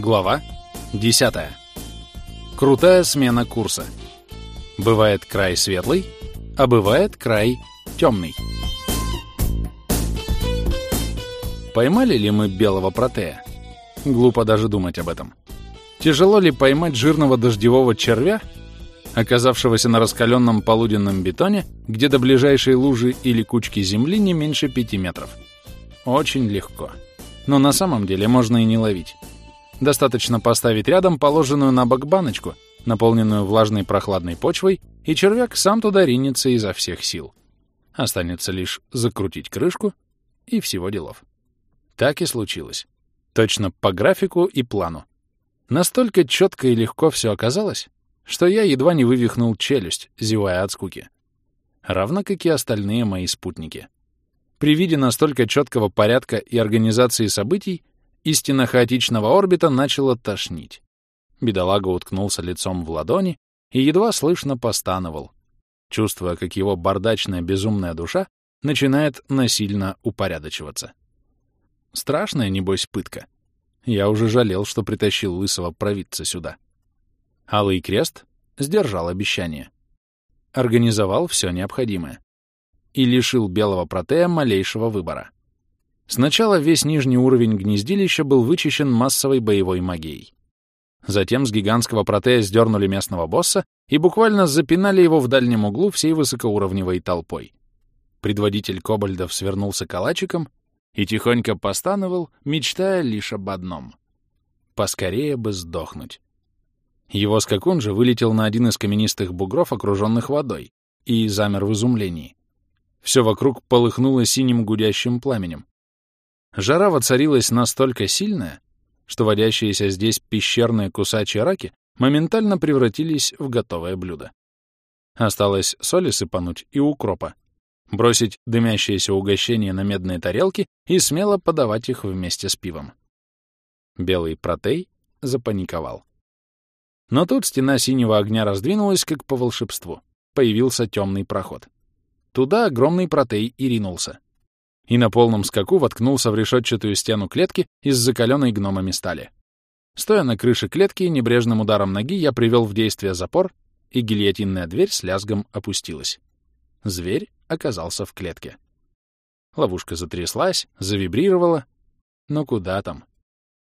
Глава 10. Крутая смена курса. Бывает край светлый, а бывает край темный. Поймали ли мы белого протея? Глупо даже думать об этом. Тяжело ли поймать жирного дождевого червя, оказавшегося на раскаленном полуденном бетоне, где до ближайшей лужи или кучки земли не меньше пяти метров? Очень легко. Но на самом деле можно и не ловить. Достаточно поставить рядом положенную на бок баночку, наполненную влажной прохладной почвой, и червяк сам туда ринется изо всех сил. Останется лишь закрутить крышку, и всего делов. Так и случилось. Точно по графику и плану. Настолько четко и легко все оказалось, что я едва не вывихнул челюсть, зевая от скуки. Равно как и остальные мои спутники. При виде настолько четкого порядка и организации событий истинно хаотичного орбита начало тошнить. Бедолага уткнулся лицом в ладони и едва слышно постановал, чувствуя, как его бардачная безумная душа начинает насильно упорядочиваться. Страшная, небось, пытка. Я уже жалел, что притащил лысого провидца сюда. Алый крест сдержал обещание. Организовал все необходимое. И лишил белого протея малейшего выбора. Сначала весь нижний уровень гнездилища был вычищен массовой боевой магией. Затем с гигантского протея сдернули местного босса и буквально запинали его в дальнем углу всей высокоуровневой толпой. Предводитель кобальдов свернулся калачиком и тихонько постановал, мечтая лишь об одном — поскорее бы сдохнуть. Его скакун же вылетел на один из каменистых бугров, окруженных водой, и замер в изумлении. Все вокруг полыхнуло синим гудящим пламенем. Жара воцарилась настолько сильная, что водящиеся здесь пещерные кусачие раки моментально превратились в готовое блюдо. Осталось соли сыпануть и укропа, бросить дымящиеся угощения на медные тарелки и смело подавать их вместе с пивом. Белый протей запаниковал. Но тут стена синего огня раздвинулась, как по волшебству. Появился темный проход. Туда огромный протей и ринулся и на полном скаку воткнулся в решетчатую стену клетки из закаленной гномами стали. Стоя на крыше клетки, небрежным ударом ноги я привел в действие запор, и гильотинная дверь с лязгом опустилась. Зверь оказался в клетке. Ловушка затряслась, завибрировала. Но куда там?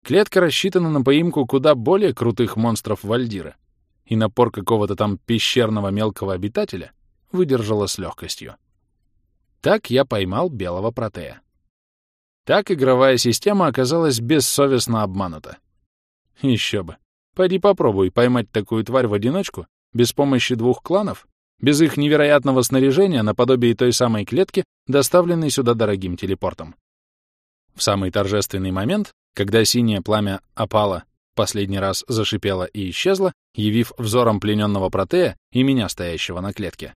Клетка рассчитана на поимку куда более крутых монстров Вальдира, и напор какого-то там пещерного мелкого обитателя выдержала с легкостью. Так я поймал белого протея. Так игровая система оказалась бессовестно обманута. Еще бы. Пойди попробуй поймать такую тварь в одиночку, без помощи двух кланов, без их невероятного снаряжения наподобие той самой клетки, доставленной сюда дорогим телепортом. В самый торжественный момент, когда синее пламя опало, последний раз зашипело и исчезло, явив взором плененного протея и меня, стоящего на клетке,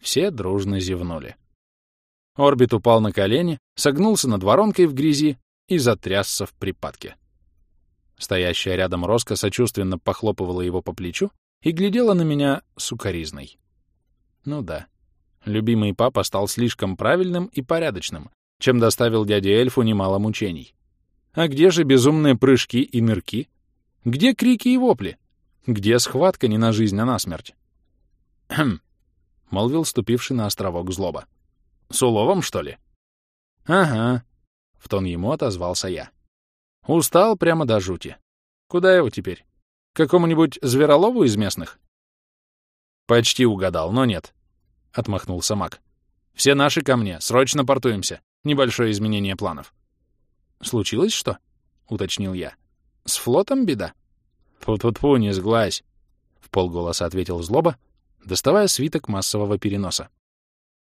все дружно зевнули. Орбит упал на колени, согнулся над воронкой в грязи и затрясся в припадке. Стоящая рядом Роско сочувственно похлопывала его по плечу и глядела на меня сукоризной. Ну да, любимый папа стал слишком правильным и порядочным, чем доставил дяде эльфу немало мучений. А где же безумные прыжки и нырки? Где крики и вопли? Где схватка не на жизнь, а на смерть? «Хм», — молвил ступивший на островок злоба. С уловом, что ли? Ага, — в тон ему отозвался я. Устал прямо до жути. Куда его теперь? К какому-нибудь зверолову из местных? Почти угадал, но нет, — отмахнулся маг. Все наши ко мне, срочно портуемся. Небольшое изменение планов. Случилось что? — уточнил я. С флотом беда? Фу-фу-фу, не сглазь, — в полголоса ответил злоба, доставая свиток массового переноса.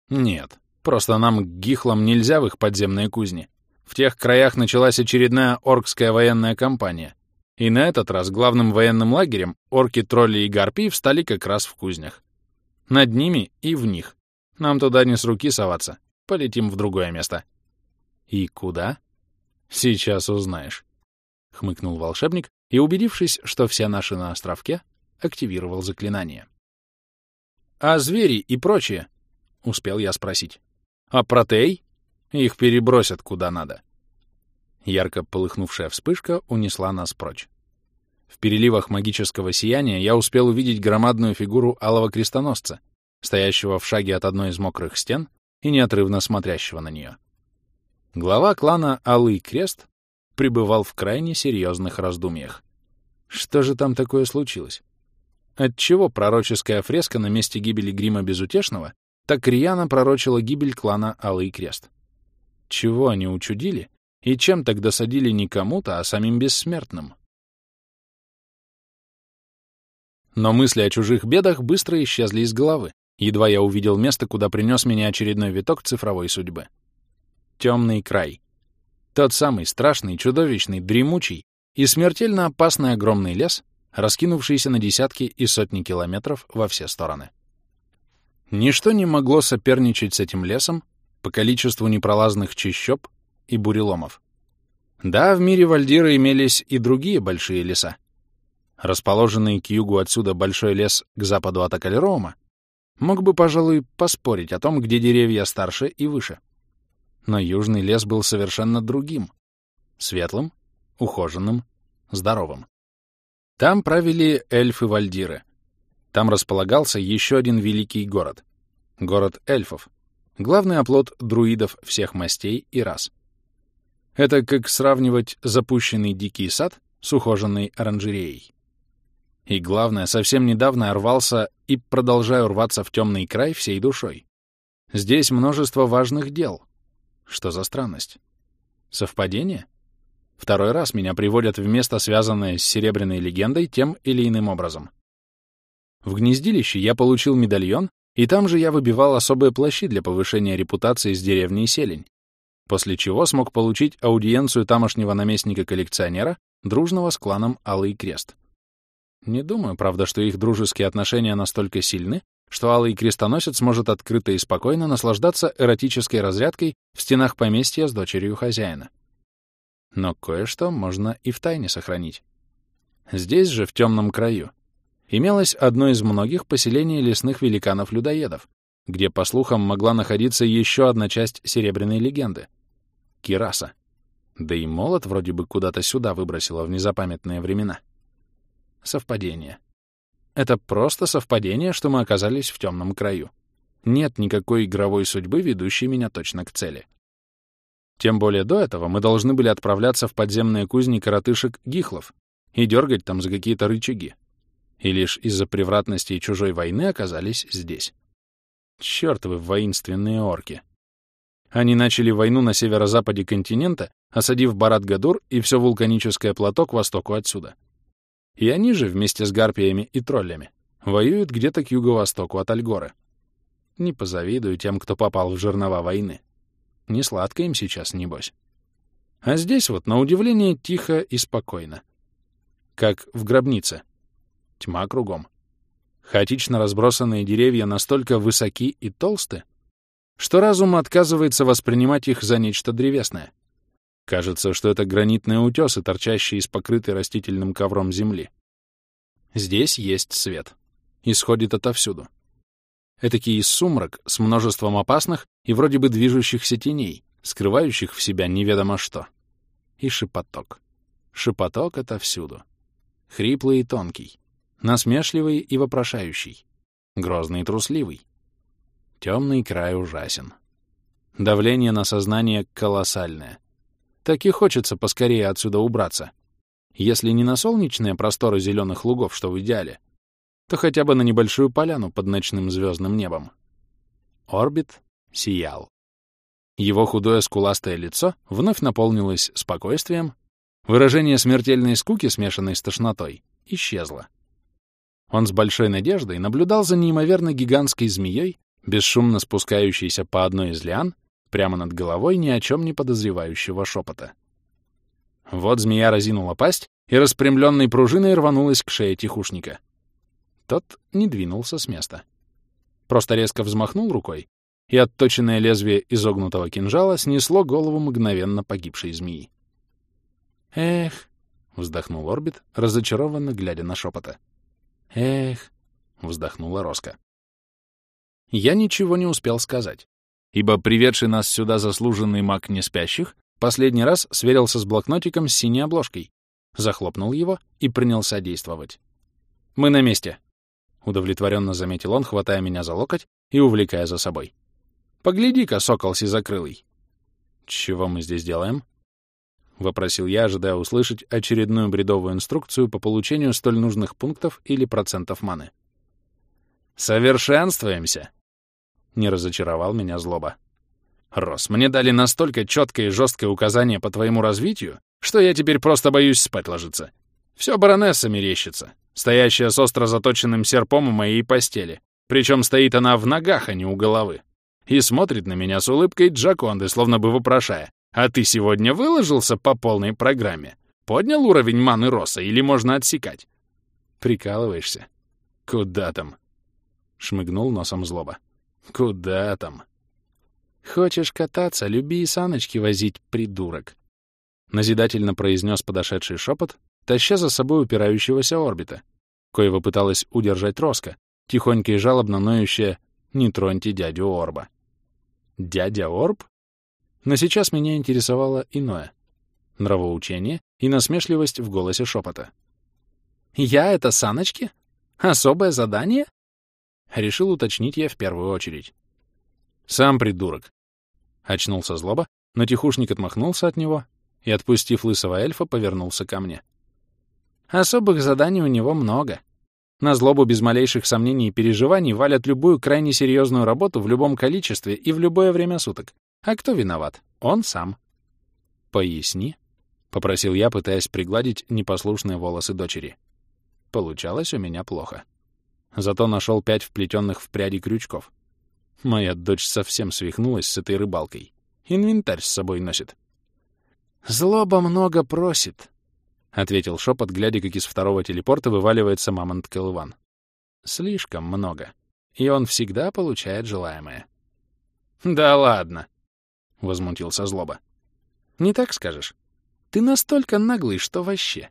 Нет, Просто нам, гихлам, нельзя в их подземные кузни. В тех краях началась очередная оркская военная кампания. И на этот раз главным военным лагерем орки, тролли и гарпии встали как раз в кузнях. Над ними и в них. Нам туда не с руки соваться. Полетим в другое место. И куда? Сейчас узнаешь. Хмыкнул волшебник и, убедившись, что все наши на островке, активировал заклинание. «А звери и прочее?» — успел я спросить. А протей? Их перебросят куда надо. Ярко полыхнувшая вспышка унесла нас прочь. В переливах магического сияния я успел увидеть громадную фигуру алого крестоносца, стоящего в шаге от одной из мокрых стен и неотрывно смотрящего на нее. Глава клана Алый Крест пребывал в крайне серьезных раздумьях. Что же там такое случилось? Отчего пророческая фреска на месте гибели грима Безутешного так рьяно пророчила гибель клана Алый Крест? Чего они учудили и чем так досадили не кому-то, а самим бессмертным? Но мысли о чужих бедах быстро исчезли из головы, едва я увидел место, куда принес меня очередной виток цифровой судьбы. Темный край. Тот самый страшный, чудовищный, дремучий и смертельно опасный огромный лес, раскинувшийся на десятки и сотни километров во все стороны. Ничто не могло соперничать с этим лесом по количеству непролазных чащоб и буреломов. Да, в мире Вальдира имелись и другие большие леса. Расположенный к югу отсюда большой лес к западу от Акалероума мог бы, пожалуй, поспорить о том, где деревья старше и выше. Но южный лес был совершенно другим. Светлым, ухоженным, здоровым. Там правили эльфы-вальдиры. Там располагался еще один великий город. Город эльфов. Главный оплот друидов всех мастей и рас. Это как сравнивать запущенный дикий сад с ухоженной оранжереей. И главное, совсем недавно рвался и продолжаю рваться в темный край всей душой. Здесь множество важных дел. Что за странность? Совпадение? Второй раз меня приводят в место, связанное с серебряной легендой тем или иным образом. В гнездилище я получил медальон, и там же я выбивал особые плащи для повышения репутации с деревней Селень, после чего смог получить аудиенцию тамошнего наместника-коллекционера, дружного с кланом Алый Крест. Не думаю, правда, что их дружеские отношения настолько сильны, что Алый Крестоносец может открыто и спокойно наслаждаться эротической разрядкой в стенах поместья с дочерью хозяина. Но кое-что можно и в тайне сохранить. Здесь же, в темном краю, имелось одно из многих поселений лесных великанов-людоедов, где, по слухам, могла находиться еще одна часть серебряной легенды — Кираса. Да и молот вроде бы куда-то сюда выбросило в незапамятные времена. Совпадение. Это просто совпадение, что мы оказались в темном краю. Нет никакой игровой судьбы, ведущей меня точно к цели. Тем более до этого мы должны были отправляться в подземные кузни коротышек Гихлов и дергать там за какие-то рычаги. И лишь из-за превратности чужой войны оказались здесь. Чёртовы воинственные орки. Они начали войну на северо-западе континента, осадив Барат-Гадур и все вулканическое плато к востоку отсюда. И они же, вместе с гарпиями и троллями, воюют где-то к юго-востоку от Альгоры. Не позавидую тем, кто попал в жернова войны. Не сладко им сейчас, небось. А здесь вот, на удивление, тихо и спокойно. Как в гробнице. Тьма кругом. Хаотично разбросанные деревья настолько высоки и толсты, что разум отказывается воспринимать их за нечто древесное. Кажется, что это гранитные утесы, торчащие из покрытой растительным ковром земли. Здесь есть свет. Исходит отовсюду. Этакий сумрак с множеством опасных и вроде бы движущихся теней, скрывающих в себя неведомо что. И шепоток. Шепоток отовсюду. Хриплый и тонкий. Насмешливый и вопрошающий. Грозный и трусливый. Темный край ужасен. Давление на сознание колоссальное. Так и хочется поскорее отсюда убраться. Если не на солнечные просторы зеленых лугов, что в идеале, то хотя бы на небольшую поляну под ночным звездным небом. Орбит сиял. Его худое скуластое лицо вновь наполнилось спокойствием, выражение смертельной скуки, смешанной с тошнотой, исчезло. Он с большой надеждой наблюдал за неимоверно гигантской змеей, бесшумно спускающейся по одной из лиан прямо над головой ни о чем не подозревающего шепота. Вот змея разинула пасть и распрямленной пружиной рванулась к шее тихушника. Тот не двинулся с места. Просто резко взмахнул рукой, и отточенное лезвие изогнутого кинжала снесло голову мгновенно погибшей змеи. «Эх!» — вздохнул Орбит, разочарованно глядя на шепота. «Эх!» — вздохнула Роска. Я ничего не успел сказать ибо приведший нас сюда заслуженный маг неспящих последний раз сверился с блокнотиком с синей обложкой захлопнул его и принялся действовать. «Мы на месте», — удовлетворенно заметил он, хватая меня за локоть и увлекая за собой. «Погляди-ка, сокол сизокрылый». «Чего мы здесь делаем?» — вопросил я, ожидая услышать очередную бредовую инструкцию по получению столь нужных пунктов или процентов маны. «Совершенствуемся!» — не разочаровал меня злоба. «Рос, мне дали настолько четкое и жесткое указание по твоему развитию, что я теперь просто боюсь спать ложиться. Все баронесса мерещится, стоящая с остро заточенным серпом у моей постели. Причем стоит она в ногах, а не у головы. И смотрит на меня с улыбкой Джаконды, словно бы вопрошая, «А ты сегодня выложился по полной программе? Поднял уровень маны Роса или можно отсекать?» «Прикалываешься?» «Куда там?» — шмыгнул носом злоба. «Куда там?» «Хочешь кататься, люби и саночки возить, придурок!» Назидательно произнес подошедший шепот, таща за собой упирающегося орбита, коего пыталась удержать Роска, тихонько и жалобно ноющая «Не троньте дядю Орба». «Дядя Орб?» Но сейчас меня интересовало иное — нравоучение и насмешливость в голосе шепота. «Я — это саночки? Особое задание?» Решил уточнить я в первую очередь. «Сам придурок!» Очнулся злоба, но тихушник отмахнулся от него и, отпустив лысого эльфа, повернулся ко мне. «Особых заданий у него много. На злобу без малейших сомнений и переживаний валят любую крайне серьезную работу в любом количестве и в любое время суток. А кто виноват? Он сам». «Поясни», — попросил я, пытаясь пригладить непослушные волосы дочери. Получалось у меня плохо. Зато нашел пять вплетенных в пряди крючков. Моя дочь совсем свихнулась с этой рыбалкой. Инвентарь с собой носит. «Злоба много просит», — ответил шепот, глядя, как из второго телепорта вываливается мамонт Кэлван. «Слишком много. И он всегда получает желаемое». «Да ладно», — возмутился злоба. «Не так скажешь? Ты настолько наглый, что вообще.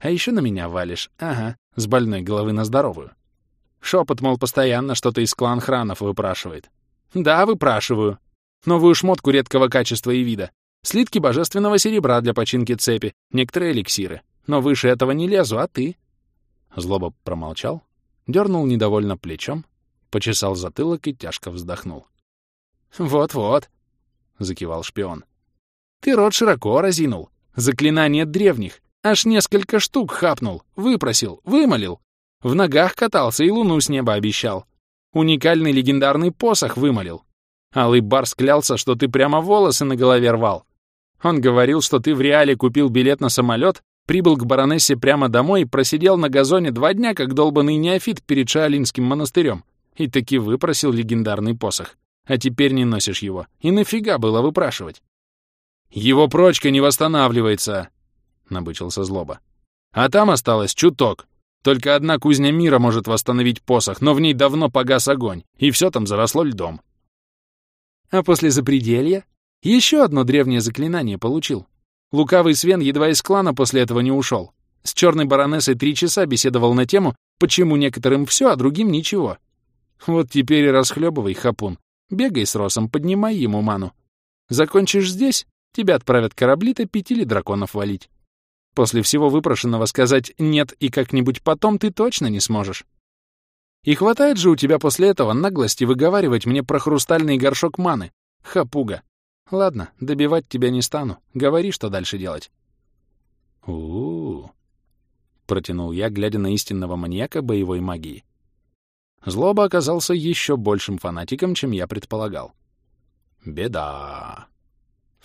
А еще на меня валишь, ага, с больной головы на здоровую. Шепот, мол, постоянно что-то из клан-хранов выпрашивает. Да, выпрашиваю. Новую шмотку редкого качества и вида. Слитки божественного серебра для починки цепи, некоторые эликсиры. Но выше этого не лезу, а ты?» Злоба промолчал, дернул недовольно плечом, почесал затылок и тяжко вздохнул. «Вот-вот», — закивал шпион. «Ты рот широко разинул. Заклинание древних. Аж несколько штук хапнул, выпросил, вымолил. В ногах катался и луну с неба обещал. Уникальный легендарный посох вымолил. Алый Барс клялся, что ты прямо волосы на голове рвал. Он говорил, что ты в реале купил билет на самолет, прибыл к баронессе прямо домой и просидел на газоне два дня, как долбанный неофит перед Шаолинским монастырем. И таки выпросил легендарный посох. А теперь не носишь его. И нафига было выпрашивать? «Его прочка не восстанавливается!» — набычился злоба. «А там осталось чуток. Только одна кузня мира может восстановить посох, но в ней давно погас огонь, и все там заросло льдом. А после запределья еще одно древнее заклинание получил. Лукавый Свен едва из клана после этого не ушел. С черной баронессой три часа беседовал на тему, почему некоторым все, а другим ничего. Вот теперь и расхлебывай, хапун. Бегай с Росом, поднимай ему ману. Закончишь здесь, тебя отправят корабли топить или драконов валить. После всего выпрошенного сказать «нет» и как-нибудь потом ты точно не сможешь. И хватает же у тебя после этого наглости выговаривать мне про хрустальный горшок маны. Хапуга. Ладно, добивать тебя не стану. Говори, что дальше делать. у у протянул я, глядя на истинного маньяка боевой магии. Злоба оказался еще большим фанатиком, чем я предполагал. «Беда!»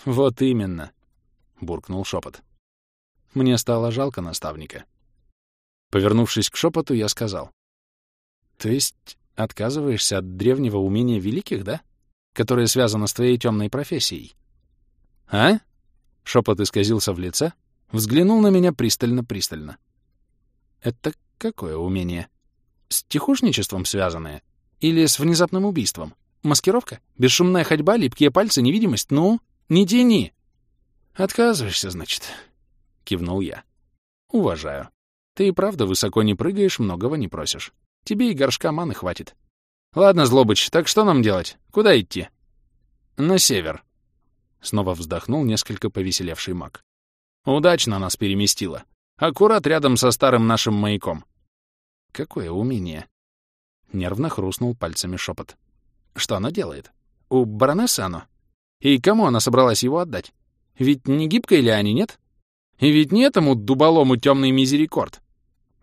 «Вот именно!» — буркнул шепот. Мне стало жалко наставника. Повернувшись к шепоту, я сказал. «То есть отказываешься от древнего умения великих, да? Которое связано с твоей темной профессией?» «А?» — шепот исказился в лице, взглянул на меня пристально-пристально. «Это какое умение? С тихушничеством связанное? Или с внезапным убийством? Маскировка? Бесшумная ходьба, липкие пальцы, невидимость? Ну, не тяни!» «Отказываешься, значит?» — кивнул я. «Уважаю. Ты и правда высоко не прыгаешь, многого не просишь. Тебе и горшка маны хватит. Ладно, Злобыч, так что нам делать? Куда идти?» «На север». Снова вздохнул несколько повеселевший маг. «Удачно нас переместило. Аккурат рядом со старым нашим маяком. Какое умение. Нервно хрустнул пальцами шепот. Что она делает? У баронессы оно? И кому она собралась его отдать? Ведь не гибкой ли они, нет? И ведь не этому дуболому темный мизерикорд.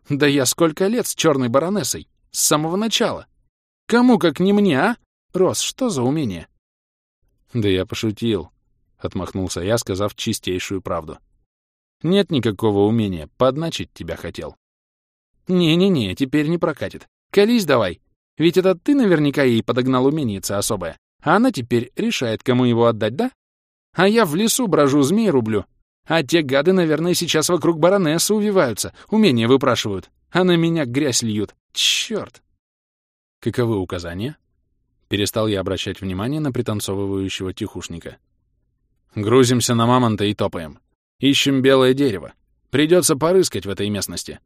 Да я сколько лет с черной баронессой? С самого начала. Кому, как не мне, а? Рос, что за умение? Да я пошутил, — отмахнулся я, сказав чистейшую правду. Нет никакого умения, подначить тебя хотел. Не-не-не, теперь не прокатит. Колись давай. Ведь это ты наверняка ей подогнал уменица особое, а она теперь решает, кому его отдать, да? А я в лесу брожу, змей рублю. А те гады, наверное, сейчас вокруг баронессы увиваются, умения выпрашивают, а на меня грязь льют. Чёрт! Каковы указания? Перестал я обращать внимание на пританцовывающего тихушника. Грузимся на мамонта и топаем. Ищем белое дерево. Придется порыскать в этой местности.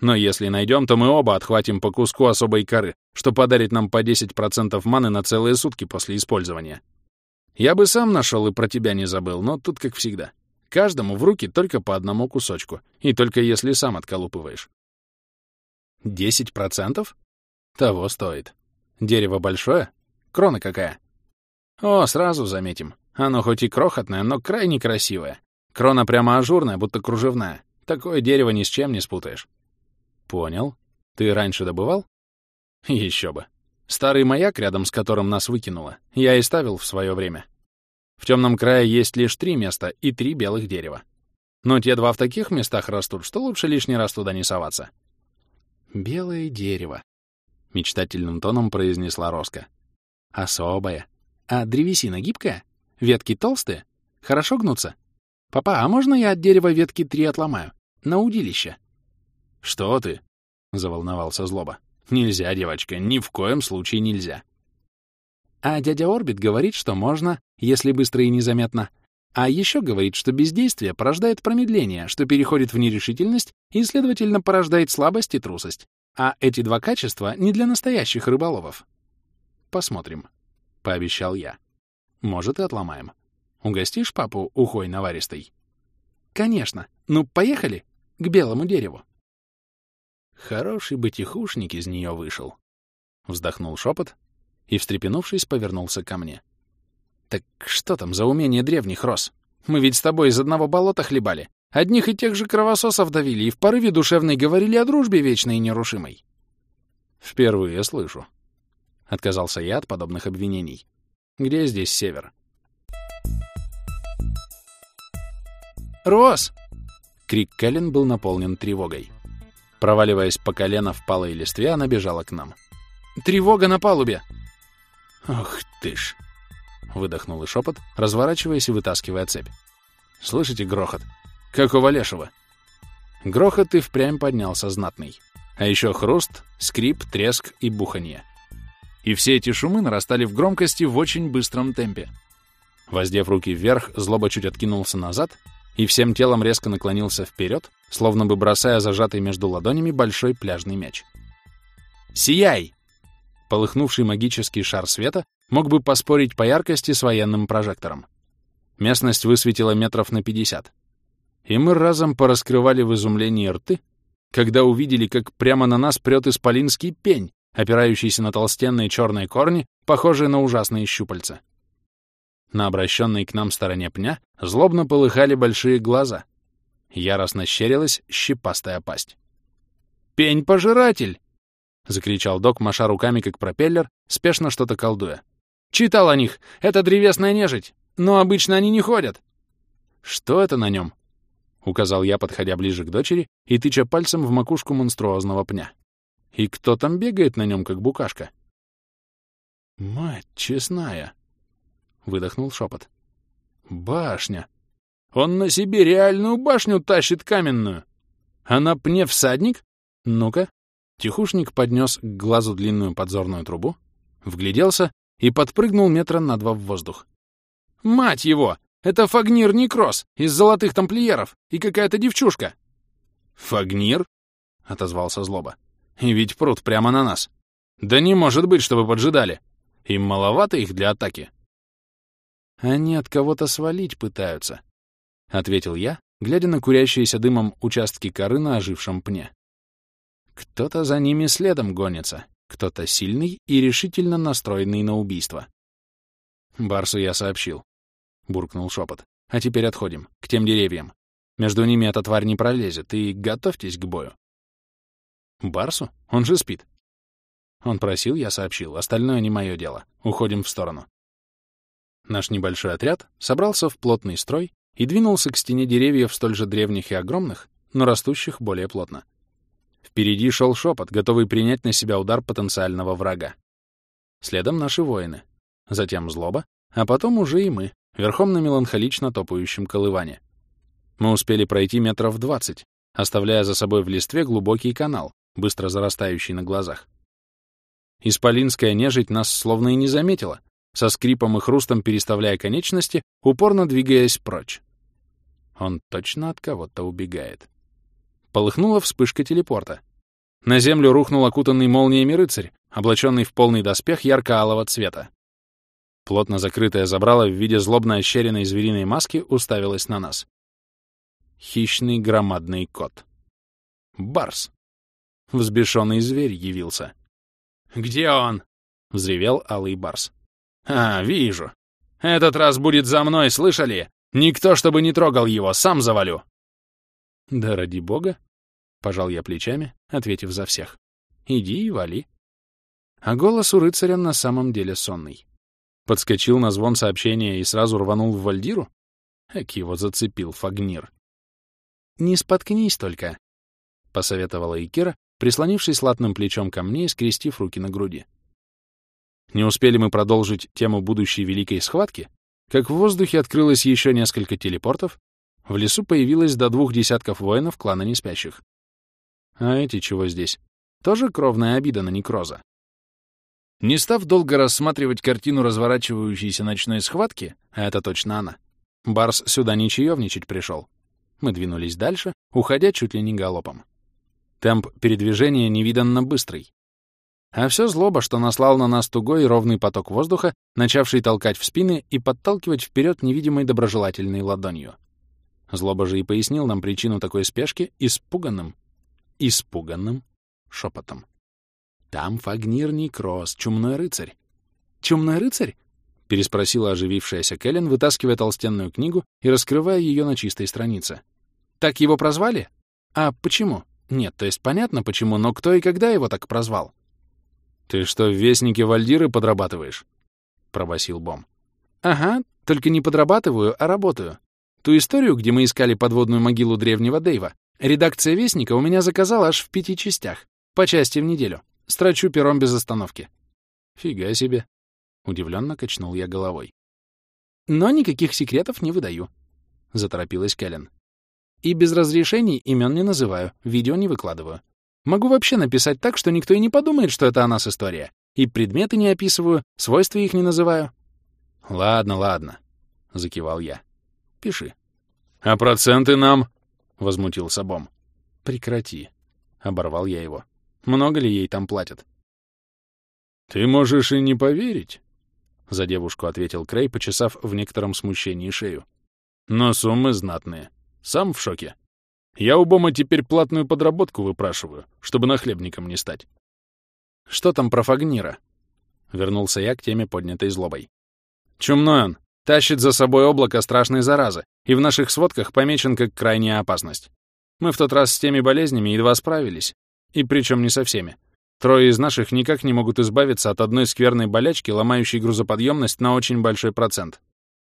Но если найдем, то мы оба отхватим по куску особой коры, что подарит нам по 10% маны на целые сутки после использования. Я бы сам нашел и про тебя не забыл, но тут как всегда. Каждому в руки только по одному кусочку, и только если сам отколупываешь. Десять процентов? Того стоит. Дерево большое? Крона какая? О, сразу заметим. Оно хоть и крохотное, но крайне красивое. Крона прямо ажурная, будто кружевная. Такое дерево ни с чем не спутаешь. Понял. Ты раньше добывал? Еще бы. Старый маяк, рядом с которым нас выкинуло, я и ставил в свое время. В темном крае есть лишь три места и три белых дерева. Но те два в таких местах растут, что лучше лишний раз туда не соваться. «Белое дерево», — мечтательным тоном произнесла Роска. «Особое. А древесина гибкая? Ветки толстые? Хорошо гнутся? «Папа, а можно я от дерева ветки три отломаю? На удилище?» «Что ты?» — заволновался злоба. «Нельзя, девочка, ни в коем случае нельзя». А дядя Орбит говорит, что можно, если быстро и незаметно. А еще говорит, что бездействие порождает промедление, что переходит в нерешительность и, следовательно, порождает слабость и трусость. А эти два качества не для настоящих рыболовов. «Посмотрим», — пообещал я. «Может, и отломаем». Угостишь папу ухой наваристой? Конечно. Ну, поехали к белому дереву. Хороший бы тихушник из нее вышел. Вздохнул шепот и, встрепенувшись, повернулся ко мне. Так что там за умение древних рос? Мы ведь с тобой из одного болота хлебали. Одних и тех же кровососов давили и в порыве душевной говорили о дружбе вечной и нерушимой. Впервые слышу. Отказался я от подобных обвинений. Где здесь север? «Рос!» Крик Кэлен был наполнен тревогой. Проваливаясь по колено в палой листве, она бежала к нам. «Тревога на палубе!» «Ох ты ж!» — выдохнул и шепот, разворачиваясь и вытаскивая цепь. «Слышите грохот? Какого лешего?» Грохот и впрямь поднялся знатный. А еще хруст, скрип, треск и буханье. И все эти шумы нарастали в громкости в очень быстром темпе. Воздев руки вверх, злоба чуть откинулся назад и всем телом резко наклонился вперед, словно бы бросая зажатый между ладонями большой пляжный мяч. «Сияй!» Полыхнувший магический шар света мог бы поспорить по яркости с военным прожектором. Местность высветила метров на пятьдесят. И мы разом пораскрывали в изумлении рты, когда увидели, как прямо на нас прет исполинский пень, опирающийся на толстенные черные корни, похожие на ужасные щупальца. На обращенной к нам стороне пня злобно полыхали большие глаза. Яростно щерилась щепастая пасть. «Пень-пожиратель!» — закричал док, маша руками, как пропеллер, спешно что-то колдуя. «Читал о них! Это древесная нежить! Но обычно они не ходят!» «Что это на нем?» — указал я, подходя ближе к дочери и тыча пальцем в макушку монструозного пня. «И кто там бегает на нем, как букашка?» «Мать честная!» — выдохнул шепот. «Башня! Он на себе реальную башню тащит каменную! А на пне всадник? Ну-ка!» Тихушник поднес к глазу длинную подзорную трубу, вгляделся и подпрыгнул метра на два в воздух. «Мать его! Это Фагнир Некрос из золотых тамплиеров и какая-то девчушка!» «Фагнир?» — отозвался злоба. «И ведь прут прямо на нас. Да не может быть, чтобы поджидали. Им маловато их для атаки». «Они от кого-то свалить пытаются», — ответил я, глядя на курящиеся дымом участки коры на ожившем пне. Кто-то за ними следом гонится, кто-то сильный и решительно настроенный на убийство. Барсу я сообщил. Буркнул шепот. А теперь отходим, к тем деревьям. Между ними эта тварь не пролезет, и готовьтесь к бою. Барсу? Он же спит. Он просил, я сообщил. Остальное не мое дело. Уходим в сторону. Наш небольшой отряд собрался в плотный строй и двинулся к стене деревьев столь же древних и огромных, но растущих более плотно. Впереди шел шепот, готовый принять на себя удар потенциального врага. Следом наши воины. Затем злоба, а потом уже и мы, верхом на меланхолично топающем колыване. Мы успели пройти метров двадцать, оставляя за собой в листве глубокий канал, быстро зарастающий на глазах. Исполинская нежить нас словно и не заметила, со скрипом и хрустом переставляя конечности, упорно двигаясь прочь. Он точно от кого-то убегает. Полыхнула вспышка телепорта. На землю рухнул окутанный молниями рыцарь, облаченный в полный доспех ярко-алого цвета. Плотно закрытое забрало в виде злобно ощеренной звериной маски уставилось на нас. Хищный громадный кот. Барс. Взбешенный зверь явился. «Где он?» — взревел алый барс. «А, вижу. Этот раз будет за мной, слышали? Никто, чтобы не трогал его, сам завалю». «Да ради бога!» — пожал я плечами, ответив за всех. «Иди и вали». А голос у рыцаря на самом деле сонный. Подскочил на звон сообщения и сразу рванул в Вальдиру? Эк его зацепил Фагнир. «Не споткнись только», — посоветовала Икера, прислонившись латным плечом ко мне и скрестив руки на груди. Не успели мы продолжить тему будущей великой схватки, как в воздухе открылось еще несколько телепортов, в лесу появилось до двух десятков воинов клана неспящих. А эти чего здесь? Тоже кровная обида на некроза. Не став долго рассматривать картину разворачивающейся ночной схватки, а это точно она, Барс сюда не чаевничать пришел. Мы двинулись дальше, уходя чуть ли не галопом. Темп передвижения невиданно быстрый. А все злоба, что наслал на нас тугой и ровный поток воздуха, начавший толкать в спины и подталкивать вперед невидимой доброжелательной ладонью. Злоба же и пояснил нам причину такой спешки испуганным, испуганным шепотом. Там Фагнир Никрос, чумной рыцарь. Чумной рыцарь? переспросила оживившаяся Кэлен, вытаскивая толстенную книгу и раскрывая ее на чистой странице. Так его прозвали? А почему? Нет, то есть понятно почему, но кто и когда его так прозвал? «Ты что, в Вестнике Вальдиры подрабатываешь?» — пробасил Бом. «Ага, только не подрабатываю, а работаю. Ту историю, где мы искали подводную могилу древнего Дэйва, редакция Вестника у меня заказала аж в пяти частях, по части в неделю. Строчу пером без остановки». «Фига себе!» — удивленно качнул я головой. «Но никаких секретов не выдаю», — заторопилась Кэлен. И без разрешений имен не называю, видео не выкладываю. Могу вообще написать так, что никто и не подумает, что это о нас история. И предметы не описываю, свойства их не называю. Ладно, ладно, — закивал я. Пиши. А проценты нам? — возмутился Бом. Прекрати, — оборвал я его. Много ли ей там платят? Ты можешь и не поверить, — за девушку ответил Крей, почесав в некотором смущении шею. Но суммы знатные. Сам в шоке. Я у Бома теперь платную подработку выпрашиваю, чтобы нахлебником не стать. Что там про Фагнира? Вернулся я к теме поднятой злобой. Чумной он. Тащит за собой облако страшной заразы, и в наших сводках помечен как крайняя опасность. Мы в тот раз с теми болезнями едва справились. И причем не со всеми. Трое из наших никак не могут избавиться от одной скверной болячки, ломающей грузоподъемность на очень большой процент.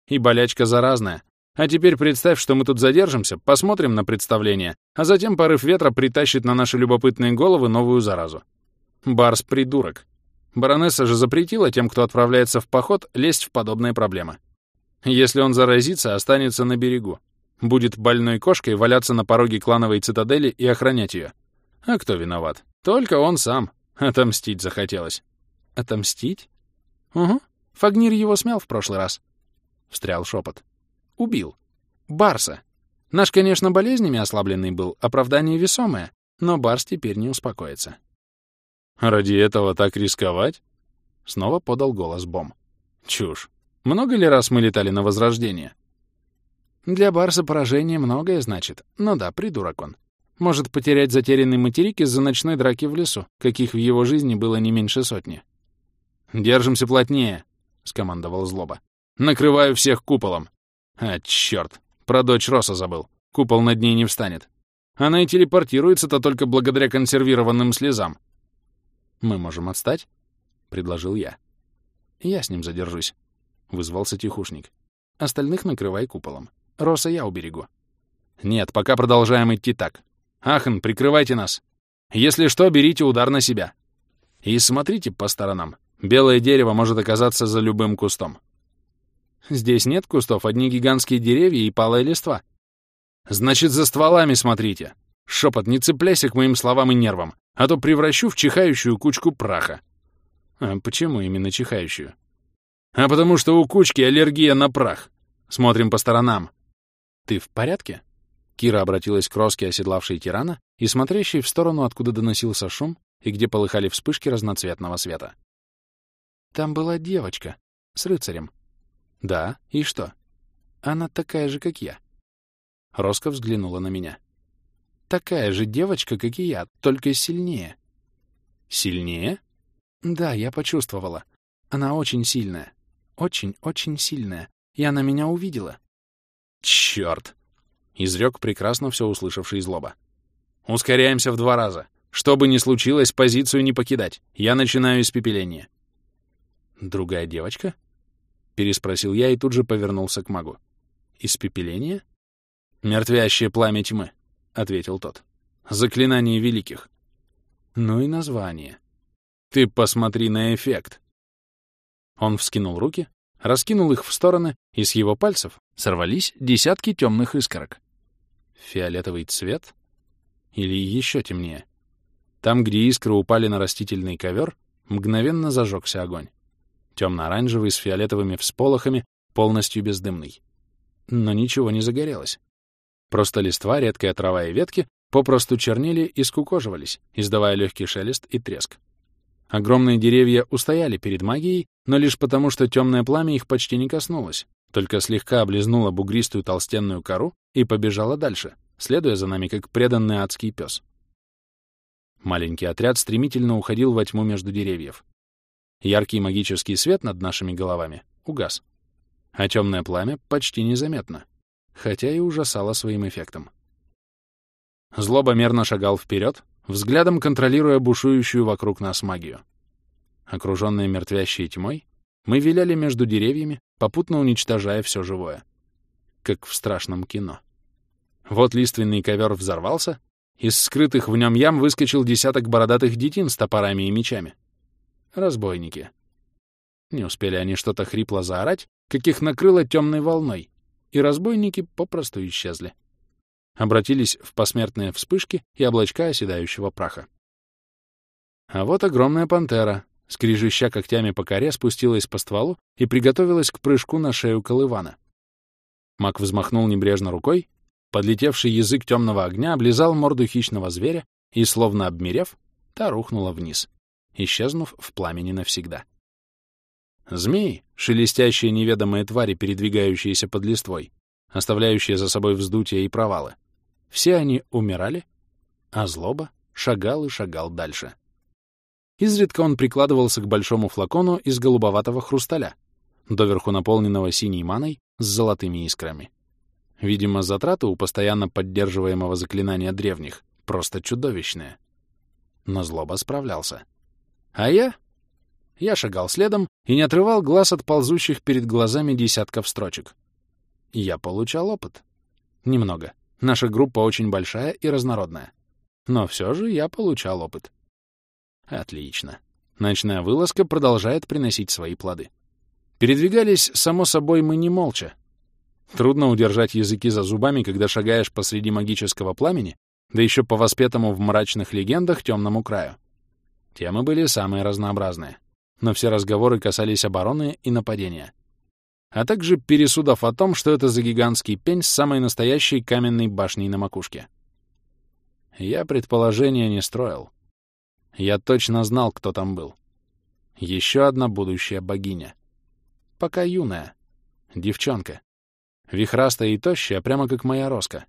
И болячка заразная, а теперь представь, что мы тут задержимся, посмотрим на представление, а затем порыв ветра притащит на наши любопытные головы новую заразу. Барс — придурок. Баронесса же запретила тем, кто отправляется в поход, лезть в подобные проблемы. Если он заразится, останется на берегу. Будет больной кошкой валяться на пороге клановой цитадели и охранять ее. А кто виноват? Только он сам. Отомстить захотелось. Отомстить? Угу. Фагнир его смял в прошлый раз. Встрял шепот. Убил. Барса. Наш, конечно, болезнями ослабленный был, оправдание весомое, но Барс теперь не успокоится. «Ради этого так рисковать?» Снова подал голос Бом. «Чушь. Много ли раз мы летали на Возрождение?» Для Барса поражение многое значит. Ну да, придурок он. Может потерять затерянный материк из-за ночной драки в лесу, каких в его жизни было не меньше сотни. «Держимся плотнее», — скомандовал Злоба. «Накрываю всех куполом». «А, чёрт, про дочь Роса забыл. Купол над ней не встанет. Она и телепортируется-то только благодаря консервированным слезам». «Мы можем отстать?» — предложил я. «Я с ним задержусь», — вызвался тихушник. «Остальных накрывай куполом. Роса я уберегу». «Нет, пока продолжаем идти так. Ахен, прикрывайте нас. Если что, берите удар на себя. И смотрите по сторонам. Белое дерево может оказаться за любым кустом. Здесь нет кустов, одни гигантские деревья и палая листва. Значит, за стволами смотрите. Шепот, не цепляйся к моим словам и нервам, а то превращу в чихающую кучку праха. А почему именно чихающую? А потому что у кучки аллергия на прах. Смотрим по сторонам. Ты в порядке? Кира обратилась к Роске, оседлавшей тирана, и смотрящей в сторону, откуда доносился шум и где полыхали вспышки разноцветного света. «Там была девочка. С рыцарем». «Да, и что?» «Она такая же, как я». Роска взглянула на меня. «Такая же девочка, как и я, только сильнее». «Сильнее?» «Да, я почувствовала. Она очень сильная. Очень-очень сильная. И она меня увидела». «Чёрт!» изрек прекрасно все услышавший злоба. «Ускоряемся в два раза. Что бы ни случилось, позицию не покидать. Я начинаю испепеление». «Другая девочка?» — переспросил я и тут же повернулся к магу. «Испепеление?» «Мертвящее пламя тьмы», — ответил тот. «Заклинание великих». «Ну и название». «Ты посмотри на эффект». Он вскинул руки, раскинул их в стороны, и с его пальцев сорвались десятки темных искорок. Фиолетовый цвет? Или еще темнее? Там, где искры упали на растительный ковер, мгновенно зажегся огонь. Темно-оранжевый с фиолетовыми всполохами, полностью бездымный. Но ничего не загорелось. Просто листва, редкая трава и ветки попросту чернели и скукоживались, издавая легкий шелест и треск. Огромные деревья устояли перед магией, но лишь потому, что темное пламя их почти не коснулось, только слегка облизнула бугристую толстенную кору и побежала дальше, следуя за нами, как преданный адский пес. Маленький отряд стремительно уходил во тьму между деревьев. Яркий магический свет над нашими головами угас, а темное пламя почти незаметно, хотя и ужасало своим эффектом. Злоба мерно шагал вперед, взглядом контролируя бушующую вокруг нас магию. Окруженные мертвящей тьмой, мы виляли между деревьями, попутно уничтожая все живое. Как в страшном кино. Вот лиственный ковер взорвался, из скрытых в нем ям выскочил десяток бородатых детин с топорами и мечами. Разбойники. Не успели они что-то хрипло заорать, каких накрыло темной волной, и разбойники попросту исчезли. Обратились в посмертные вспышки и облачка оседающего праха. А вот огромная пантера, скрижища когтями по коре, спустилась по стволу и приготовилась к прыжку на шею колывана. Мак взмахнул небрежно рукой, подлетевший язык темного огня облизал морду хищного зверя и, словно обмерев, та рухнула вниз, исчезнув в пламени навсегда. Змеи, шелестящие неведомые твари, передвигающиеся под листвой, оставляющие за собой вздутия и провалы, все они умирали, а злоба шагал и шагал дальше. Изредка он прикладывался к большому флакону из голубоватого хрусталя, доверху наполненного синей маной с золотыми искрами. Видимо, затраты у постоянно поддерживаемого заклинания древних просто чудовищные. Но злоба справлялся. А я? Я шагал следом и не отрывал глаз от ползущих перед глазами десятков строчек. Я получал опыт. Немного. Наша группа очень большая и разнородная. Но все же я получал опыт. Отлично. Ночная вылазка продолжает приносить свои плоды. Передвигались, само собой, мы не молча. Трудно удержать языки за зубами, когда шагаешь посреди магического пламени, да еще по воспетому в мрачных легендах темному краю. Темы были самые разнообразные, но все разговоры касались обороны и нападения. А также пересудов о том, что это за гигантский пень с самой настоящей каменной башней на макушке. Я предположения не строил. Я точно знал, кто там был. Еще одна будущая богиня. Пока юная. Девчонка. Вихрастая и тощая, прямо как моя роска.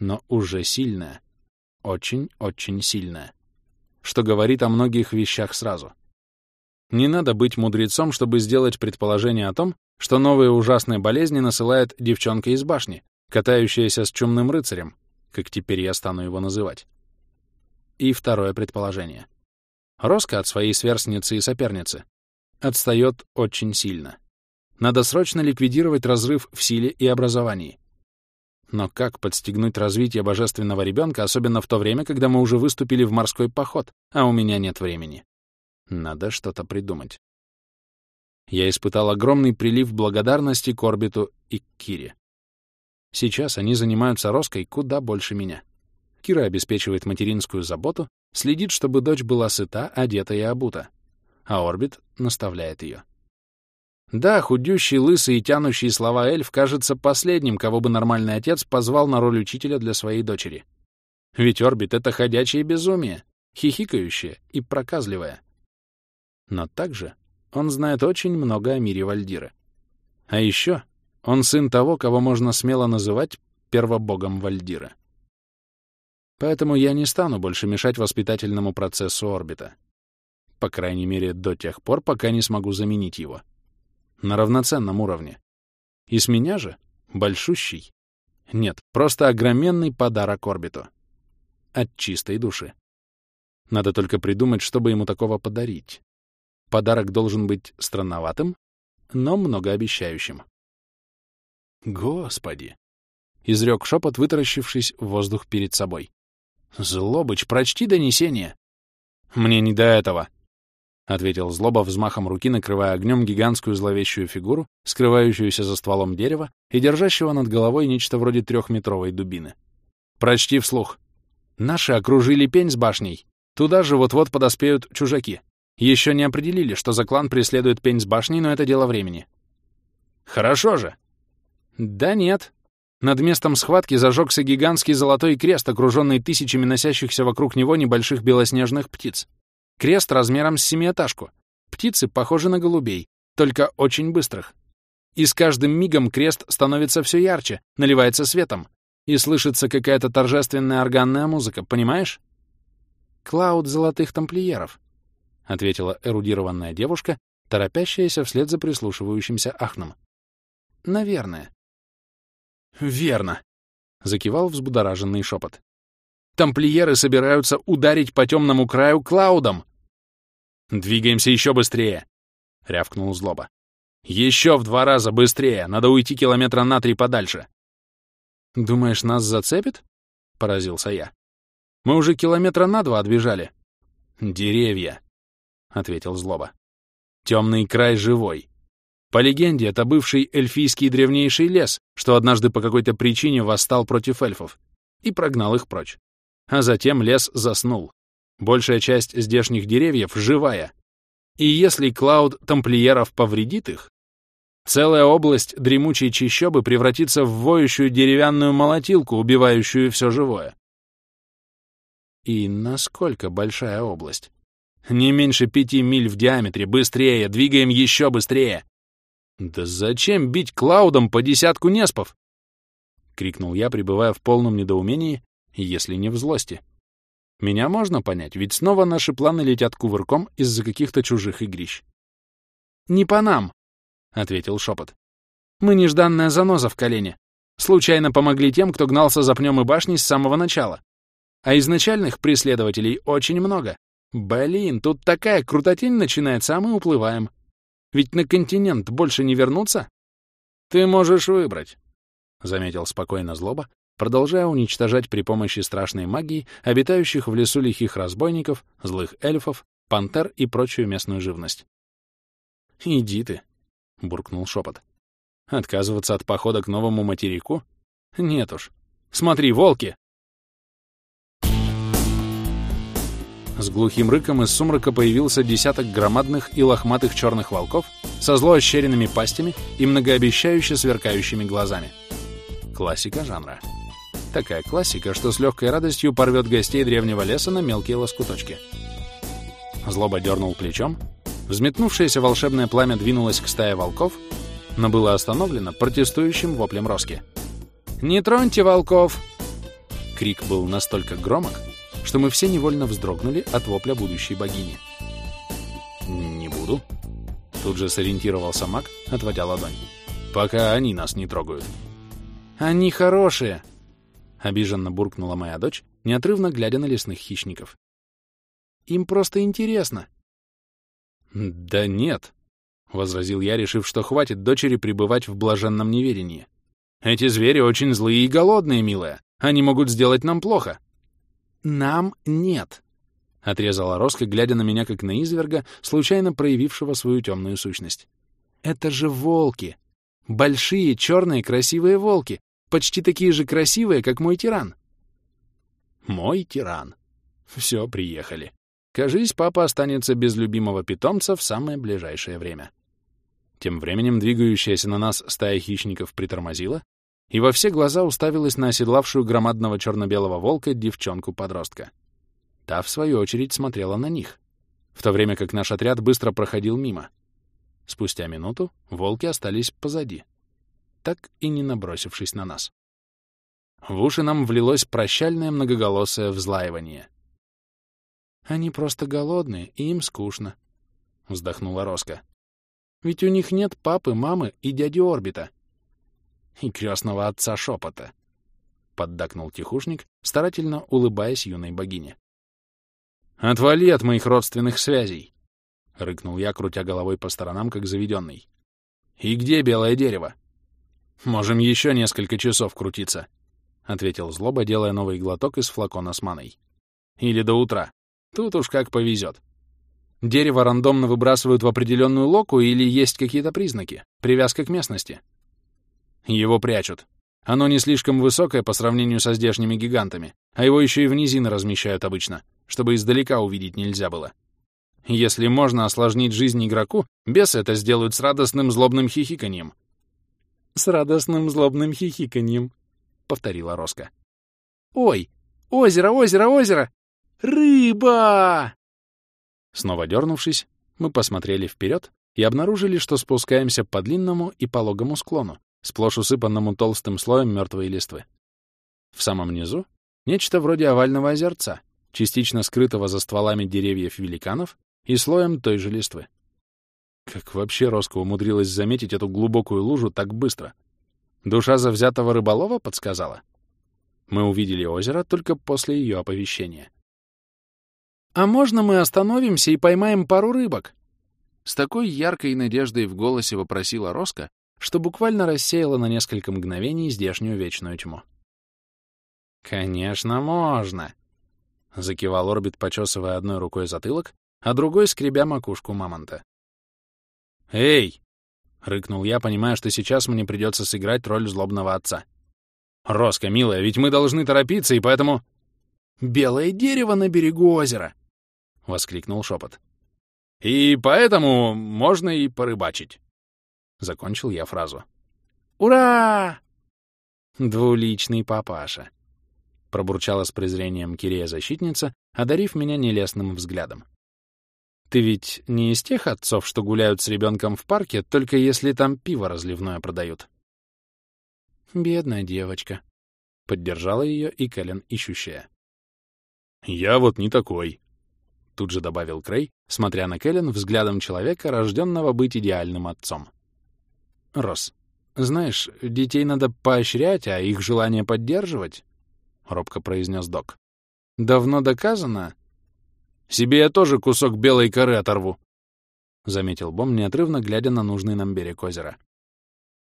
Но уже сильная. Очень-очень сильная. Что говорит о многих вещах сразу. Не надо быть мудрецом, чтобы сделать предположение о том, что новые ужасные болезни насылает девчонка из башни, катающаяся с чумным рыцарем, как теперь я стану его называть. И второе предположение. Роска от своей сверстницы и соперницы отстает очень сильно. Надо срочно ликвидировать разрыв в силе и образовании. Но как подстегнуть развитие божественного ребенка, особенно в то время, когда мы уже выступили в морской поход, а у меня нет времени? Надо что-то придумать. Я испытал огромный прилив благодарности к Орбиту и к Кире. Сейчас они занимаются Роской куда больше меня. Кира обеспечивает материнскую заботу, следит, чтобы дочь была сыта, одета и обута, а Орбит наставляет ее. Да, худющий, лысый и тянущий слова эльф кажется последним, кого бы нормальный отец позвал на роль учителя для своей дочери. Ведь Орбит — это ходячее безумие, хихикающее и проказливое. Но также он знает очень много о мире Вальдира. А еще он сын того, кого можно смело называть первобогом Вальдира. Поэтому я не стану больше мешать воспитательному процессу орбита. По крайней мере, до тех пор, пока не смогу заменить его на равноценном уровне. И с меня же большущий. Нет, просто огроменный подарок орбиту. От чистой души. Надо только придумать, чтобы ему такого подарить. Подарок должен быть странноватым, но многообещающим. «Господи!» — изрек шепот, вытаращившись в воздух перед собой. «Злобыч, прочти донесение!» «Мне не до этого!» — ответил Злоба взмахом руки, накрывая огнем гигантскую зловещую фигуру, скрывающуюся за стволом дерева и держащего над головой нечто вроде трехметровой дубины. «Прочти вслух. Наши окружили пень с башней. Туда же вот-вот подоспеют чужаки. Еще не определили, что за клан преследует пень с башней, но это дело времени». «Хорошо же!» «Да нет. Над местом схватки зажегся гигантский золотой крест, окруженный тысячами носящихся вокруг него небольших белоснежных птиц. Крест размером с семиэтажку. Птицы похожи на голубей, только очень быстрых. И с каждым мигом крест становится все ярче, наливается светом, и слышится какая-то торжественная органная музыка, понимаешь? «Клауд золотых тамплиеров», — ответила эрудированная девушка, торопящаяся вслед за прислушивающимся ахном. «Наверное». «Верно», — закивал взбудораженный шепот. Тамплиеры собираются ударить по темному краю Клаудом. «Двигаемся еще быстрее!» — рявкнул Злоба. «Еще в два раза быстрее! Надо уйти километра на три подальше!» «Думаешь, нас зацепит?» — поразился я. «Мы уже километра на два отбежали». «Деревья», — ответил Злоба. «Темный край живой. По легенде, это бывший эльфийский древнейший лес, что однажды по какой-то причине восстал против эльфов и прогнал их прочь а затем лес заснул. Большая часть здешних деревьев живая. И если Клауд тамплиеров повредит их, целая область дремучей чащобы превратится в воющую деревянную молотилку, убивающую все живое. И насколько большая область? Не меньше пяти миль в диаметре. Быстрее! Двигаем еще быстрее! Да зачем бить Клаудом по десятку неспов? — крикнул я, пребывая в полном недоумении если не в злости. Меня можно понять, ведь снова наши планы летят кувырком из-за каких-то чужих игрищ. «Не по нам», — ответил шепот. «Мы нежданная заноза в колене. Случайно помогли тем, кто гнался за пнем и башней с самого начала. А изначальных преследователей очень много. Блин, тут такая крутотень начинается, а мы уплываем. Ведь на континент больше не вернуться?» «Ты можешь выбрать», — заметил спокойно злоба, продолжая уничтожать при помощи страшной магии обитающих в лесу лихих разбойников, злых эльфов, пантер и прочую местную живность. «Иди ты», — буркнул шепот. «Отказываться от похода к новому материку? Нет уж. Смотри, волки!» С глухим рыком из сумрака появился десяток громадных и лохматых черных волков со зло ощеренными пастями и многообещающе сверкающими глазами. Классика жанра. Такая классика, что с легкой радостью порвет гостей древнего леса на мелкие лоскуточки. Злоба дернул плечом, взметнувшееся волшебное пламя двинулось к стае волков, но было остановлено протестующим воплем Роски. «Не троньте волков!» Крик был настолько громок, что мы все невольно вздрогнули от вопля будущей богини. «Не буду», — тут же сориентировался маг, отводя ладонь. «Пока они нас не трогают». «Они хорошие!» — обиженно буркнула моя дочь, неотрывно глядя на лесных хищников. «Им просто интересно». «Да нет», — возразил я, решив, что хватит дочери пребывать в блаженном неверении. «Эти звери очень злые и голодные, милая. Они могут сделать нам плохо». «Нам нет», — отрезала Роско, глядя на меня как на изверга, случайно проявившего свою темную сущность. «Это же волки! Большие, черные, красивые волки! Почти такие же красивые, как мой тиран!» «Мой тиран!» Все, приехали. Кажись, папа останется без любимого питомца в самое ближайшее время. Тем временем двигающаяся на нас стая хищников притормозила, и во все глаза уставилась на оседлавшую громадного черно-белого волка девчонку-подростка. Та, в свою очередь, смотрела на них, в то время как наш отряд быстро проходил мимо. Спустя минуту волки остались позади, так и не набросившись на нас. В уши нам влилось прощальное многоголосое взлаивание. «Они просто голодные, и им скучно», — вздохнула Роска. «Ведь у них нет папы, мамы и дяди Орбита и крестного отца шепота», — поддакнул тихушник, старательно улыбаясь юной богине. «Отвали от моих родственных связей!» — рыкнул я, крутя головой по сторонам, как заведенный. «И где белое дерево?» «Можем еще несколько часов крутиться», — ответил злоба, делая новый глоток из флакона с маной. «Или до утра. Тут уж как повезет. Дерево рандомно выбрасывают в определенную локу или есть какие-то признаки, привязка к местности?» Его прячут. Оно не слишком высокое по сравнению со здешними гигантами, а его еще и в низины размещают обычно, чтобы издалека увидеть нельзя было. Если можно осложнить жизнь игроку, бесы это сделают с радостным злобным хихиканьем. «С радостным злобным хихиканьем», — повторила Роска. «Ой, озеро, озеро, озеро! Рыба!» Снова дернувшись, мы посмотрели вперед и обнаружили, что спускаемся по длинному и пологому склону, сплошь усыпанному толстым слоем мертвой листвы. В самом низу — нечто вроде овального озерца, частично скрытого за стволами деревьев великанов и слоем той же листвы. Как вообще Роско умудрилась заметить эту глубокую лужу так быстро? Душа завзятого рыболова подсказала? Мы увидели озеро только после ее оповещения. «А можно мы остановимся и поймаем пару рыбок?» С такой яркой надеждой в голосе вопросила Роско, что буквально рассеяло на несколько мгновений здешнюю вечную тьму. «Конечно, можно!» — закивал Орбит, почесывая одной рукой затылок, а другой скребя макушку мамонта. «Эй!» — рыкнул я, понимая, что сейчас мне придется сыграть роль злобного отца. «Роско, милая, ведь мы должны торопиться, и поэтому...» «Белое дерево на берегу озера!» — воскликнул шепот. «И поэтому можно и порыбачить». Закончил я фразу. «Ура!» «Двуличный папаша», — пробурчала с презрением Кирея-защитница, одарив меня нелестным взглядом. «Ты ведь не из тех отцов, что гуляют с ребенком в парке, только если там пиво разливное продают?» «Бедная девочка», — поддержала ее и Кэлен ищущая. «Я вот не такой», — тут же добавил Крей, смотря на Кэлен взглядом человека, рожденного быть идеальным отцом. Рос, знаешь, детей надо поощрять, а их желание поддерживать, — робко произнес док. Давно доказано? Себе я тоже кусок белой коры оторву, — заметил Бом, неотрывно глядя на нужный нам берег озера.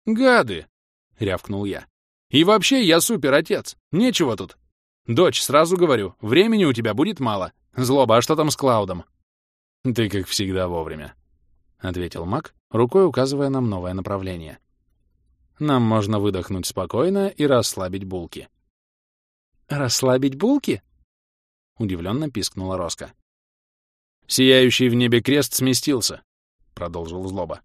«Гады!» — рявкнул я. «И вообще я супер-отец. Нечего тут. Дочь, сразу говорю, времени у тебя будет мало. Злоба, а что там с Клаудом?» «Ты, как всегда, вовремя», — ответил Мак, рукой указывая нам новое направление. Нам можно выдохнуть спокойно и расслабить булки. «Расслабить булки?» — удивленно пискнула Роска. «Сияющий в небе крест сместился», — продолжил Злоба.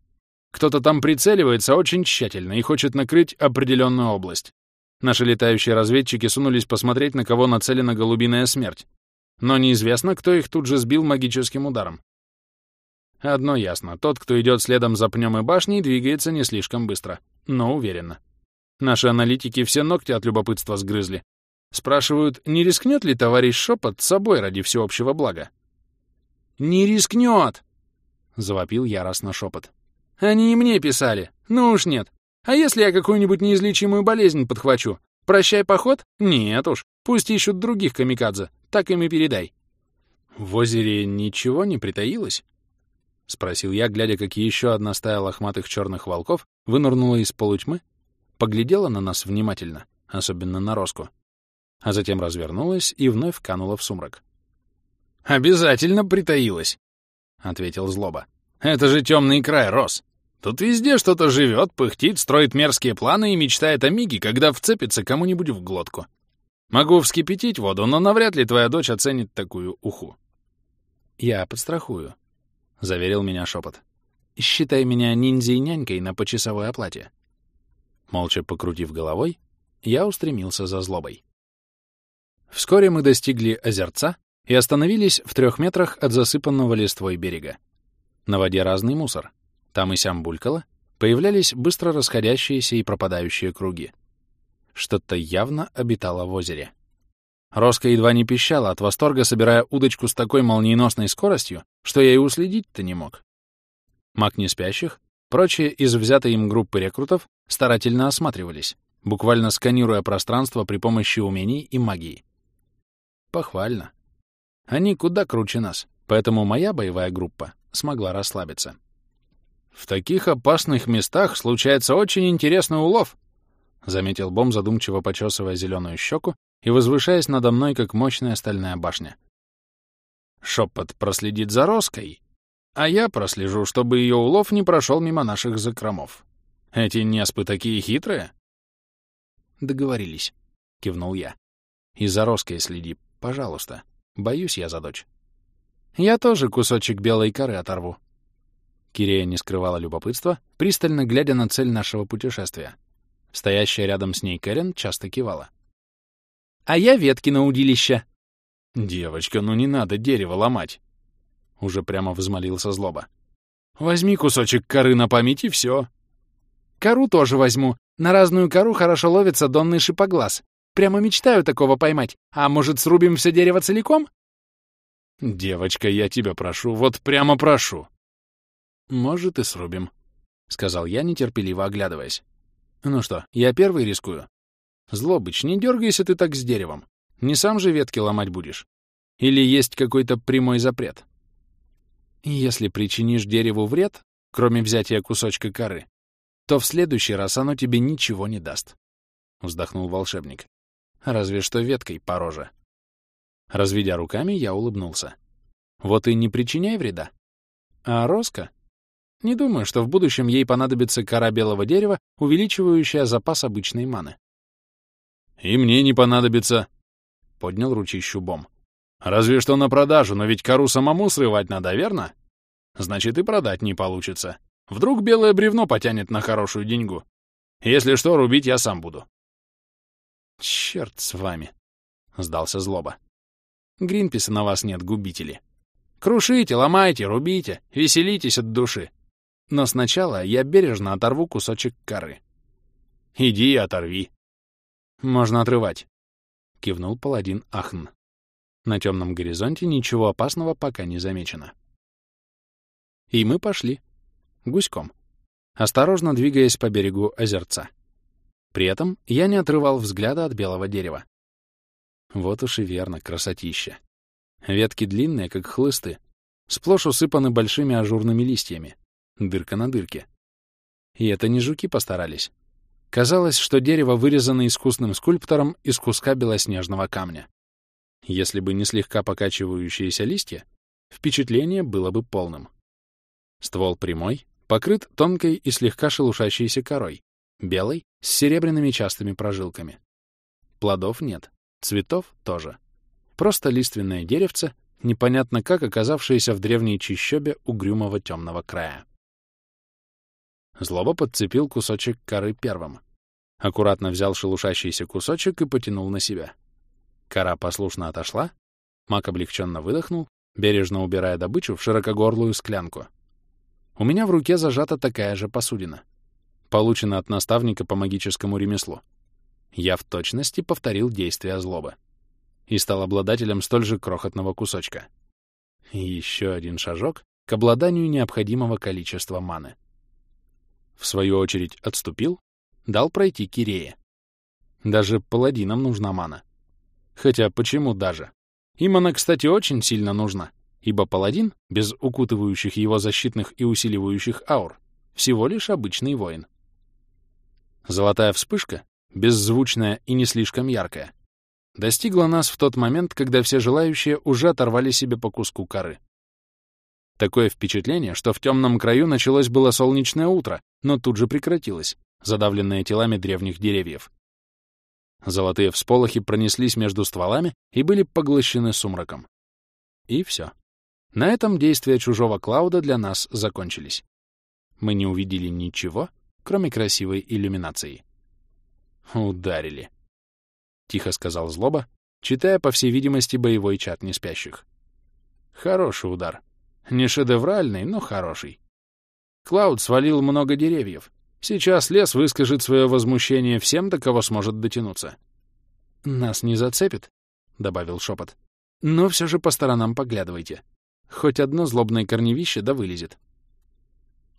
«Кто-то там прицеливается очень тщательно и хочет накрыть определенную область. Наши летающие разведчики сунулись посмотреть, на кого нацелена голубиная смерть. Но неизвестно, кто их тут же сбил магическим ударом. Одно ясно, тот, кто идет следом за пнем и башней, двигается не слишком быстро, но уверенно. Наши аналитики все ногти от любопытства сгрызли. Спрашивают, не рискнет ли товарищ Шепот с собой ради всеобщего блага? «Не рискнет!» — завопил яростно шепот. «Они и мне писали. Ну уж нет. А если я какую-нибудь неизлечимую болезнь подхвачу? Прощай поход? Нет уж. Пусть ищут других камикадзе. Так им и передай». «В озере ничего не притаилось?» — спросил я, глядя, как еще одна стая лохматых черных волков вынырнула из полутьмы, поглядела на нас внимательно, особенно на Роску, а затем развернулась и вновь канула в сумрак. «Обязательно притаилась», — ответил Злоба. «Это же темный край, Рос. Тут везде что-то живет, пыхтит, строит мерзкие планы и мечтает о миге, когда вцепится кому-нибудь в глотку. Могу вскипятить воду, но навряд ли твоя дочь оценит такую уху». «Я подстрахую», — заверил меня шепот. «Считай меня ниндзей-нянькой на почасовой оплате». Молча покрутив головой, я устремился за злобой. Вскоре мы достигли озерца и остановились в трех метрах от засыпанного листвой берега. На воде разный мусор. Там и сям булькало, появлялись быстро расходящиеся и пропадающие круги. Что-то явно обитало в озере. Роско едва не пищала от восторга, собирая удочку с такой молниеносной скоростью, что я и уследить-то не мог. Маг неспящих, прочие из взятой им группы рекрутов старательно осматривались, буквально сканируя пространство при помощи умений и магии. Похвально. Они куда круче нас, поэтому моя боевая группа смогла расслабиться. «В таких опасных местах случается очень интересный улов», — заметил Бом, задумчиво почесывая зеленую щеку и возвышаясь надо мной, как мощная стальная башня. Шепот проследит за Роской, а я прослежу, чтобы ее улов не прошел мимо наших закромов. Эти неспы такие хитрые. Договорились, кивнул я. И за Роской следи, пожалуйста. Боюсь я за дочь. Я тоже кусочек белой коры оторву. Кирея не скрывала любопытства, пристально глядя на цель нашего путешествия. Стоящая рядом с ней Кэрен часто кивала а я ветки на удилище». «Девочка, ну не надо дерево ломать!» Уже прямо взмолился злоба. «Возьми кусочек коры на память и все». «Кору тоже возьму. На разную кору хорошо ловится донный шипоглаз. Прямо мечтаю такого поймать. А может, срубим все дерево целиком?» «Девочка, я тебя прошу, вот прямо прошу». «Может, и срубим», — сказал я, нетерпеливо оглядываясь. «Ну что, я первый рискую?» Злобыч, не дергайся ты так с деревом. Не сам же ветки ломать будешь. Или есть какой-то прямой запрет? Если причинишь дереву вред, кроме взятия кусочка коры, то в следующий раз оно тебе ничего не даст. Вздохнул волшебник. Разве что веткой по роже. Разведя руками, я улыбнулся. Вот и не причиняй вреда. А Роско? Не думаю, что в будущем ей понадобится кора белого дерева, увеличивающая запас обычной маны. «И мне не понадобится», — поднял ручищу Бом. «Разве что на продажу, но ведь кору самому срывать надо, верно? Значит, и продать не получится. Вдруг белое бревно потянет на хорошую деньгу. Если что, рубить я сам буду». «Черт с вами», — сдался злоба. «Гринписа на вас нет, губители. Крушите, ломайте, рубите, веселитесь от души. Но сначала я бережно оторву кусочек коры». «Иди и оторви», «Можно отрывать», — кивнул паладин Ахн. На темном горизонте ничего опасного пока не замечено. И мы пошли. Гуськом. Осторожно двигаясь по берегу озерца. При этом я не отрывал взгляда от белого дерева. Вот уж и верно, красотища. Ветки длинные, как хлысты, сплошь усыпаны большими ажурными листьями. Дырка на дырке. И это не жуки постарались. Казалось, что дерево вырезано искусным скульптором из куска белоснежного камня. Если бы не слегка покачивающиеся листья, впечатление было бы полным. Ствол прямой, покрыт тонкой и слегка шелушащейся корой, белой, с серебряными частыми прожилками. Плодов нет, цветов тоже. Просто лиственное деревце, непонятно как оказавшееся в древней чищобе угрюмого темного края. Злоба подцепил кусочек коры первым. Аккуратно взял шелушащийся кусочек и потянул на себя. Кора послушно отошла, маг облегченно выдохнул, бережно убирая добычу в широкогорлую склянку, у меня в руке зажата такая же посудина. Получена от наставника по магическому ремеслу. Я в точности повторил действия злоба. И стал обладателем столь же крохотного кусочка. еще один шажок к обладанию необходимого количества маны. В свою очередь отступил, дал пройти Кирее. Даже паладинам нужна мана. Хотя почему даже? Им она, кстати, очень сильно нужна, ибо паладин, без укутывающих его защитных и усиливающих аур, всего лишь обычный воин. Золотая вспышка, беззвучная и не слишком яркая, достигла нас в тот момент, когда все желающие уже оторвали себе по куску коры. Такое впечатление, что в темном краю началось было солнечное утро, но тут же прекратилось, задавленное телами древних деревьев. Золотые всполохи пронеслись между стволами и были поглощены сумраком. И все. На этом действия чужого Клауда для нас закончились. Мы не увидели ничего, кроме красивой иллюминации. «Ударили», — тихо сказал Злоба, читая, по всей видимости, боевой чат неспящих. «Хороший удар. Не шедевральный, но хороший. Клауд свалил много деревьев. Сейчас лес выскажет свое возмущение всем, до кого сможет дотянуться. «Нас не зацепит», — добавил шепот. «Но все же по сторонам поглядывайте. Хоть одно злобное корневище да вылезет».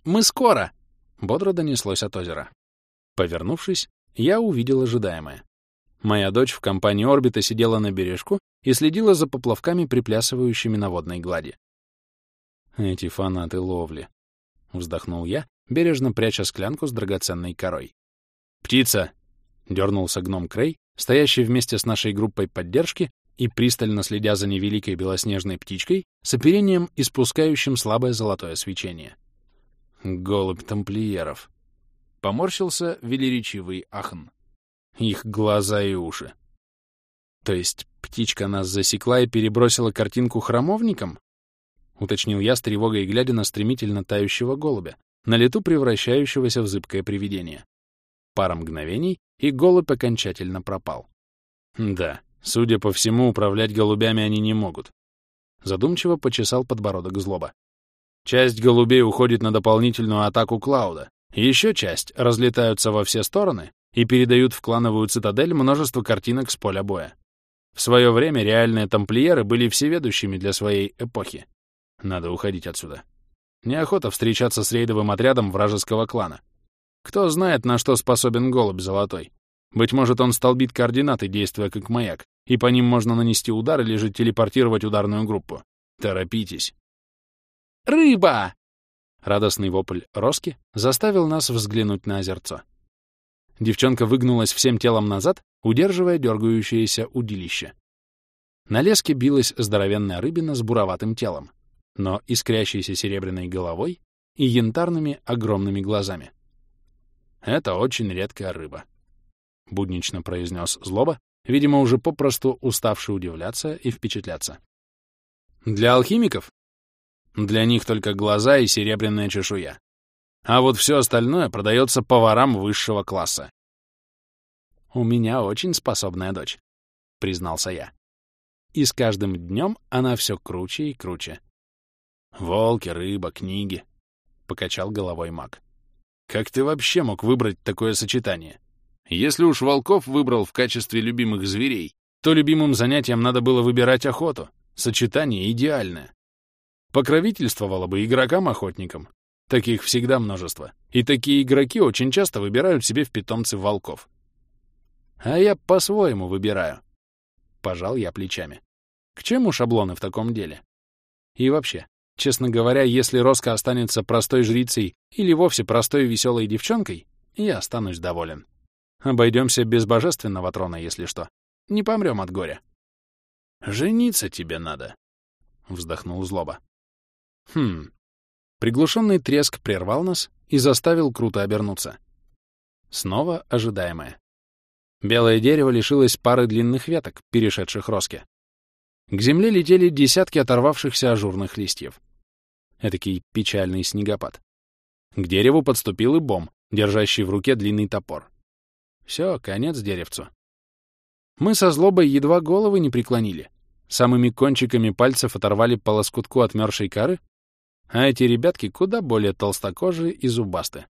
«Мы скоро!» — бодро донеслось от озера. Повернувшись, я увидел ожидаемое. Моя дочь в компании орбита сидела на бережку и следила за поплавками, приплясывающими на водной глади. Эти фанаты ловли. Вздохнул я, бережно пряча склянку с драгоценной корой. «Птица!» — дернулся гном Крей, стоящий вместе с нашей группой поддержки и пристально следя за невеликой белоснежной птичкой с оперением, испускающим слабое золотое свечение. Голубь тамплиеров. Поморщился велеречивый Ахн. Их глаза и уши. То есть птичка нас засекла и перебросила картинку храмовникам? — уточнил я с тревогой, глядя на стремительно тающего голубя, на лету превращающегося в зыбкое привидение. Пара мгновений, и голубь окончательно пропал. Да, судя по всему, управлять голубями они не могут. Задумчиво почесал подбородок злоба. Часть голубей уходит на дополнительную атаку Клауда, еще часть разлетаются во все стороны и передают в клановую цитадель множество картинок с поля боя. В свое время реальные тамплиеры были всеведущими для своей эпохи. Надо уходить отсюда. Неохота встречаться с рейдовым отрядом вражеского клана. Кто знает, на что способен голубь золотой. Быть может, он столбит координаты, действуя как маяк, и по ним можно нанести удар или же телепортировать ударную группу. Торопитесь. «Рыба!» Радостный вопль Роски заставил нас взглянуть на озерцо. Девчонка выгнулась всем телом назад, удерживая дергающееся удилище. На леске билась здоровенная рыбина с буроватым телом но искрящейся серебряной головой и янтарными огромными глазами. «Это очень редкая рыба», — буднично произнес Злоба, видимо, уже попросту уставший удивляться и впечатляться. «Для алхимиков? Для них только глаза и серебряная чешуя. А вот все остальное продается поварам высшего класса». «У меня очень способная дочь», — признался я. И с каждым днем она все круче и круче. «Волки, рыба, книги», — покачал головой маг. «Как ты вообще мог выбрать такое сочетание? Если уж волков выбрал в качестве любимых зверей, то любимым занятием надо было выбирать охоту. Сочетание идеальное. Покровительствовало бы игрокам-охотникам. Таких всегда множество. И такие игроки очень часто выбирают себе в питомцы волков. А я по-своему выбираю. Пожал я плечами. К чему шаблоны в таком деле? И вообще, Честно говоря, если Роско останется простой жрицей или вовсе простой веселой девчонкой, я останусь доволен. Обойдемся без божественного трона, если что. Не помрем от горя. «Жениться тебе надо», — вздохнул злоба. Хм. Приглушенный треск прервал нас и заставил круто обернуться. Снова ожидаемое. Белое дерево лишилось пары длинных веток, перешедших роске. К земле летели десятки оторвавшихся ажурных листьев. Этакий печальный снегопад. К дереву подступил и бом, держащий в руке длинный топор. Все, конец деревцу. Мы со злобой едва головы не преклонили. Самыми кончиками пальцев оторвали по лоскутку отмершей коры а эти ребятки куда более толстокожие и зубасты.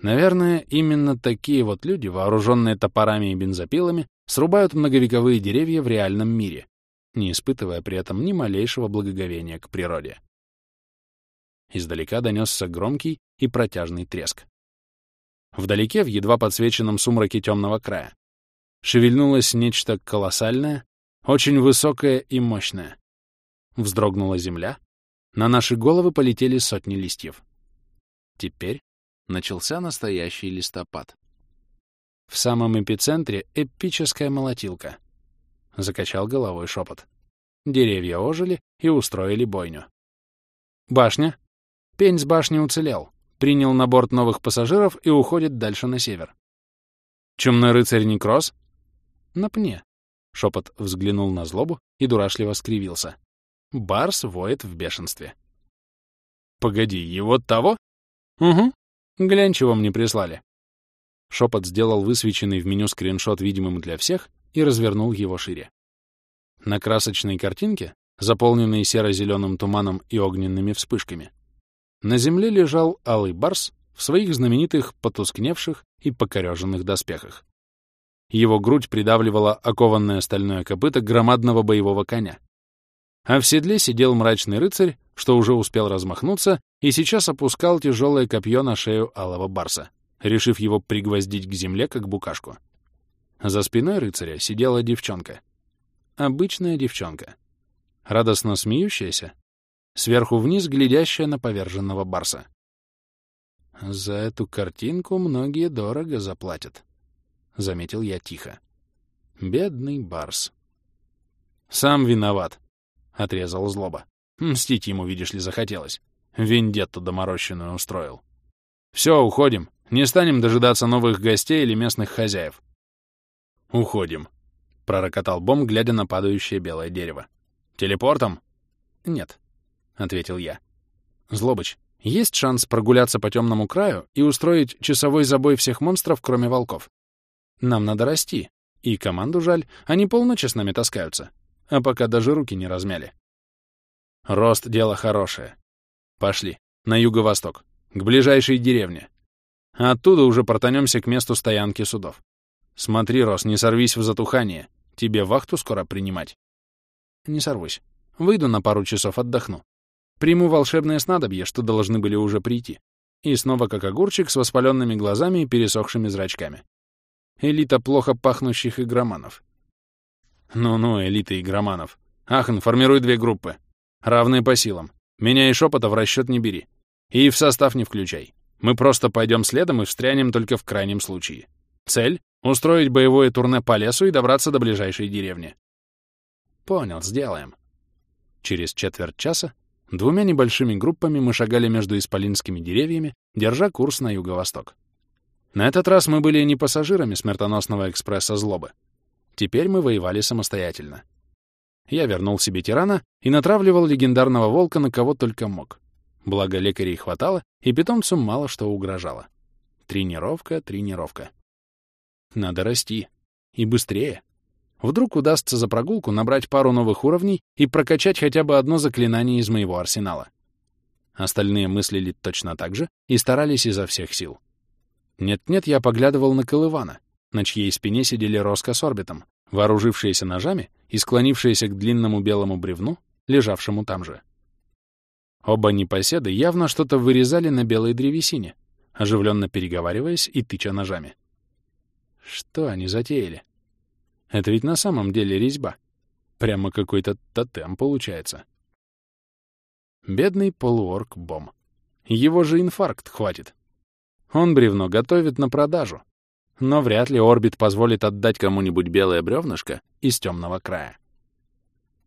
Наверное, именно такие вот люди, вооруженные топорами и бензопилами, срубают многовековые деревья в реальном мире, не испытывая при этом ни малейшего благоговения к природе. Издалека донесся громкий и протяжный треск. Вдалеке, в едва подсвеченном сумраке темного края, шевельнулось нечто колоссальное, очень высокое и мощное. Вздрогнула земля, на наши головы полетели сотни листьев. Теперь начался настоящий листопад. В самом эпицентре эпическая молотилка. Закачал головой шепот. Деревья ожили и устроили бойню. Башня. Пень с башни уцелел, принял на борт новых пассажиров и уходит дальше на север. Чумной рыцарь Некрос? На пне. Шепот взглянул на злобу и дурашливо скривился. Барс воет в бешенстве. Погоди, его того? Угу. Глянь, чего мне прислали. Шепот сделал высвеченный в меню скриншот видимым для всех и развернул его шире. На красочной картинке, заполненной серо-зеленым туманом и огненными вспышками, на земле лежал алый барс в своих знаменитых потускневших и покореженных доспехах. Его грудь придавливала окованное стальное копыто громадного боевого коня. А в седле сидел мрачный рыцарь, что уже успел размахнуться и сейчас опускал тяжелое копье на шею алого барса, решив его пригвоздить к земле, как букашку. За спиной рыцаря сидела девчонка. Обычная девчонка. Радостно смеющаяся, сверху вниз глядящая на поверженного барса. «За эту картинку многие дорого заплатят», — заметил я тихо. «Бедный барс». «Сам виноват», — отрезал злоба. Мстить ему, видишь ли, захотелось. Вендетту доморощенную устроил. Все, уходим. Не станем дожидаться новых гостей или местных хозяев. Уходим, — пророкотал Бом, глядя на падающее белое дерево. Телепортом? Нет, — ответил я. Злобыч, есть шанс прогуляться по темному краю и устроить часовой забой всех монстров, кроме волков. Нам надо расти. И команду жаль, они полночи с нами таскаются. А пока даже руки не размяли. Рост — дело хорошее. Пошли. На юго-восток. К ближайшей деревне. Оттуда уже протанемся к месту стоянки судов. Смотри, Рос, не сорвись в затухание. Тебе вахту скоро принимать. Не сорвусь. Выйду на пару часов, отдохну. Приму волшебное снадобье, что должны были уже прийти. И снова как огурчик с воспаленными глазами и пересохшими зрачками. Элита плохо пахнущих игроманов. Ну-ну, элита игроманов. Ахн, формируй две группы. Равные по силам. Меня и шепота в расчет не бери. И в состав не включай. Мы просто пойдем следом и встрянем только в крайнем случае. Цель — устроить боевое турне по лесу и добраться до ближайшей деревни. Понял, сделаем. Через четверть часа двумя небольшими группами мы шагали между исполинскими деревьями, держа курс на юго-восток. На этот раз мы были не пассажирами смертоносного экспресса злобы. Теперь мы воевали самостоятельно. Я вернул себе тирана и натравливал легендарного волка на кого только мог. Благо лекарей хватало, и питомцу мало что угрожало. Тренировка, тренировка. Надо расти. И быстрее. Вдруг удастся за прогулку набрать пару новых уровней и прокачать хотя бы одно заклинание из моего арсенала. Остальные мыслили точно так же и старались изо всех сил. Нет-нет, я поглядывал на Колывана, на чьей спине сидели Роско с орбитом, вооружившиеся ножами и склонившиеся к длинному белому бревну, лежавшему там же. Оба непоседы явно что-то вырезали на белой древесине, оживленно переговариваясь и тыча ножами. Что они затеяли? Это ведь на самом деле резьба. Прямо какой-то тотем получается. Бедный полуорк Бом. Его же инфаркт хватит. Он бревно готовит на продажу, но вряд ли орбит позволит отдать кому-нибудь белое бревнышко из темного края.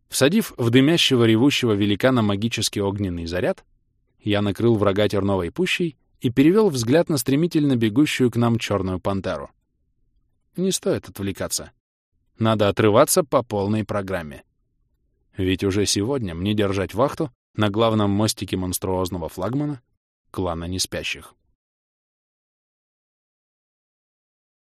Всадив в дымящего ревущего великана магический огненный заряд, я накрыл врага терновой пущей и перевел взгляд на стремительно бегущую к нам черную пантеру. Не стоит отвлекаться. Надо отрываться по полной программе. Ведь уже сегодня мне держать вахту на главном мостике монструозного флагмана клана неспящих.